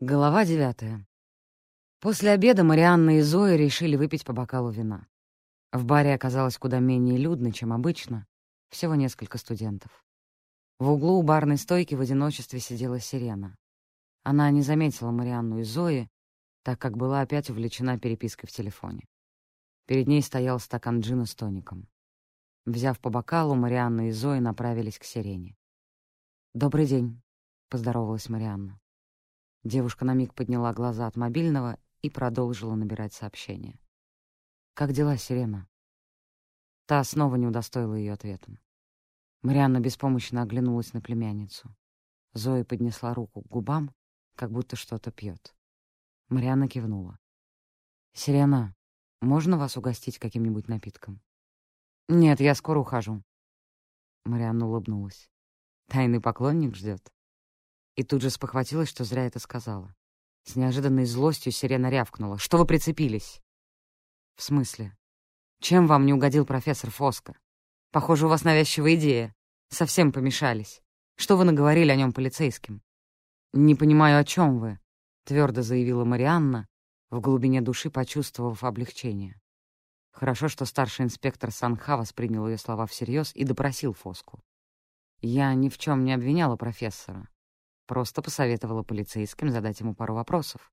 Глава девятая. После обеда Марианна и Зоя решили выпить по бокалу вина. В баре оказалось куда менее людно, чем обычно, всего несколько студентов. В углу у барной стойки в одиночестве сидела сирена. Она не заметила Марианну и Зои, так как была опять увлечена перепиской в телефоне. Перед ней стоял стакан джина с тоником. Взяв по бокалу, Марианна и Зои направились к сирене. «Добрый день», — поздоровалась Марианна. Девушка на миг подняла глаза от мобильного и продолжила набирать сообщение. «Как дела, Сирена?» Та снова не удостоила ее ответом. Марианна беспомощно оглянулась на племянницу. Зоя поднесла руку к губам, как будто что-то пьет. Марианна кивнула. «Сирена, можно вас угостить каким-нибудь напитком?» «Нет, я скоро ухожу». Марианна улыбнулась. «Тайный поклонник ждет. И тут же спохватилась, что зря это сказала. С неожиданной злостью сирена рявкнула. «Что вы прицепились?» «В смысле? Чем вам не угодил профессор Фоско? Похоже, у вас навязчивая идея. Совсем помешались. Что вы наговорили о нем полицейским?» «Не понимаю, о чем вы», — твердо заявила Марианна, в глубине души почувствовав облегчение. Хорошо, что старший инспектор Санха воспринял ее слова всерьез и допросил Фоску. Я ни в чем не обвиняла профессора. Просто посоветовала полицейским задать ему пару вопросов.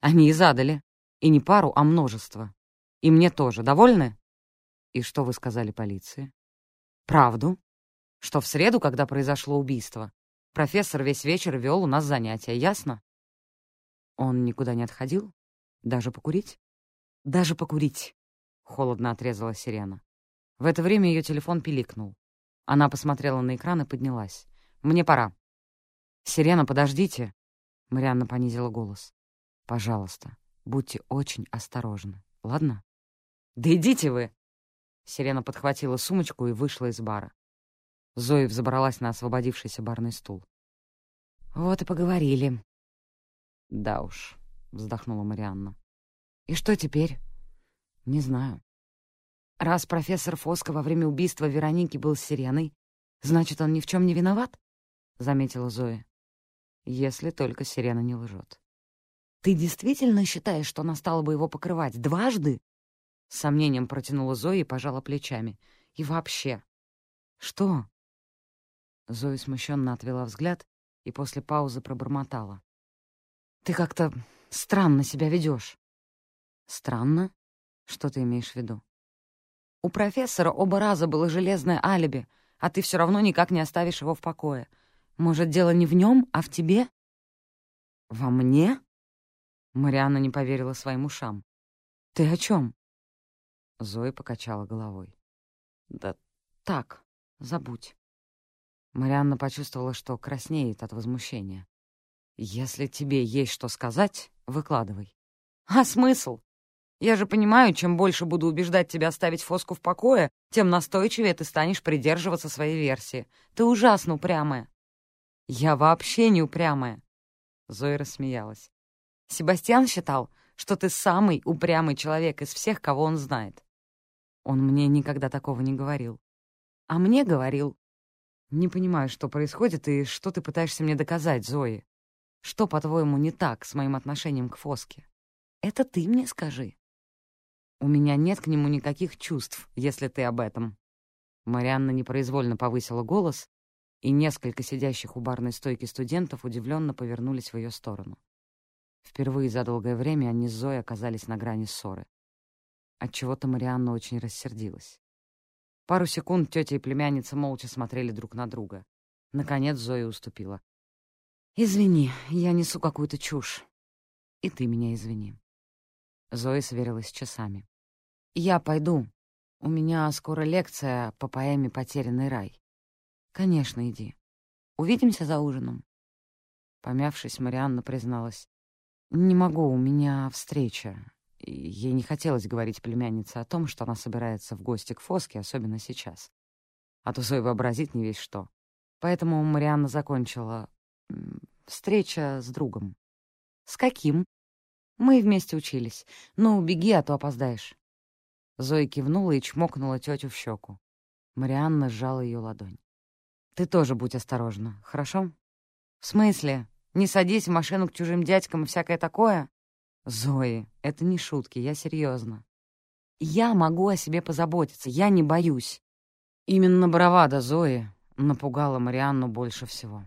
Они и задали. И не пару, а множество. И мне тоже. Довольны? И что вы сказали полиции? Правду. Что в среду, когда произошло убийство, профессор весь вечер вел у нас занятия, ясно? Он никуда не отходил? Даже покурить? Даже покурить, — холодно отрезала сирена. В это время ее телефон пиликнул. Она посмотрела на экран и поднялась. «Мне пора. «Сирена, подождите!» — Марианна понизила голос. «Пожалуйста, будьте очень осторожны, ладно?» «Да идите вы!» Сирена подхватила сумочку и вышла из бара. Зоя взобралась на освободившийся барный стул. «Вот и поговорили». «Да уж», — вздохнула Марианна. «И что теперь?» «Не знаю. Раз профессор Фоско во время убийства Вероники был с Сиреной, значит, он ни в чем не виноват?» — заметила Зоя. Если только сирена не лжет. «Ты действительно считаешь, что она стала бы его покрывать дважды?» С сомнением протянула Зоя и пожала плечами. «И вообще...» «Что?» Зоя смущенно отвела взгляд и после паузы пробормотала. «Ты как-то странно себя ведешь. «Странно? Что ты имеешь в виду?» «У профессора оба раза было железное алиби, а ты все равно никак не оставишь его в покое. Может, дело не в нем, а в тебе?» «Во мне?» Марианна не поверила своим ушам. «Ты о чем? Зоя покачала головой. «Да так, забудь». Марианна почувствовала, что краснеет от возмущения. «Если тебе есть что сказать, выкладывай». «А смысл? Я же понимаю, чем больше буду убеждать тебя оставить Фоску в покое, тем настойчивее ты станешь придерживаться своей версии. Ты ужасно упрямая. «Я вообще не упрямая!» Зоя рассмеялась. «Себастьян считал, что ты самый упрямый человек из всех, кого он знает. Он мне никогда такого не говорил. А мне говорил. Не понимаю, что происходит и что ты пытаешься мне доказать, Зои. Что, по-твоему, не так с моим отношением к Фоске? Это ты мне скажи. У меня нет к нему никаких чувств, если ты об этом. Марианна непроизвольно повысила голос, и несколько сидящих у барной стойки студентов удивленно повернулись в ее сторону. Впервые за долгое время они с Зоей оказались на грани ссоры. Отчего-то Марианна очень рассердилась. Пару секунд тетя и племянница молча смотрели друг на друга. Наконец Зоя уступила. «Извини, я несу какую-то чушь. И ты меня извини». Зоя сверилась с часами. «Я пойду. У меня скоро лекция по поэме «Потерянный рай». «Конечно, иди. Увидимся за ужином». Помявшись, Марианна призналась. «Не могу, у меня встреча». ей не хотелось говорить племяннице о том, что она собирается в гости к Фоске, особенно сейчас. А то Зоя вообразит не весь что. Поэтому Марианна закончила. «Встреча с другом». «С каким?» «Мы вместе учились. Ну, беги, а то опоздаешь». Зоя кивнула и чмокнула тетю в щеку. Марианна сжала ее ладонь. Ты тоже будь осторожна, хорошо? В смысле? Не садись в машину к чужим дядькам и всякое такое? Зои, это не шутки, я серьезно. Я могу о себе позаботиться, я не боюсь. Именно бравада Зои напугала Марианну больше всего.